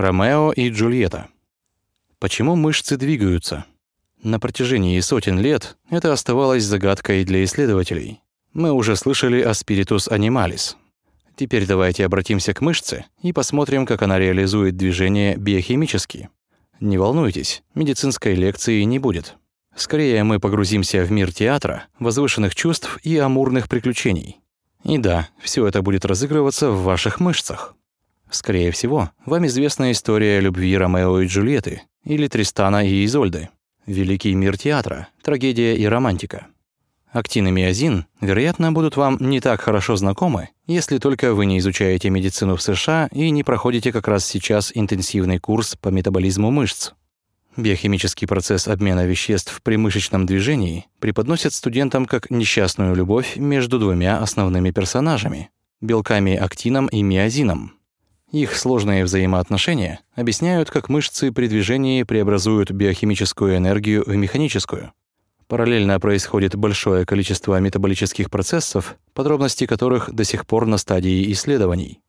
Ромео и Джульетта. Почему мышцы двигаются? На протяжении сотен лет это оставалось загадкой для исследователей. Мы уже слышали о спиритус анималис. Теперь давайте обратимся к мышце и посмотрим, как она реализует движение биохимически. Не волнуйтесь, медицинской лекции не будет. Скорее мы погрузимся в мир театра, возвышенных чувств и амурных приключений. И да, все это будет разыгрываться в ваших мышцах. Скорее всего, вам известна история любви Ромео и Джульетты или Тристана и Изольды. Великий мир театра, трагедия и романтика. Актин и миозин, вероятно, будут вам не так хорошо знакомы, если только вы не изучаете медицину в США и не проходите как раз сейчас интенсивный курс по метаболизму мышц. Биохимический процесс обмена веществ при мышечном движении преподносят студентам как несчастную любовь между двумя основными персонажами – белками актином и миозином. Их сложные взаимоотношения объясняют, как мышцы при движении преобразуют биохимическую энергию в механическую – Параллельно происходит большое количество метаболических процессов, подробности которых до сих пор на стадии исследований.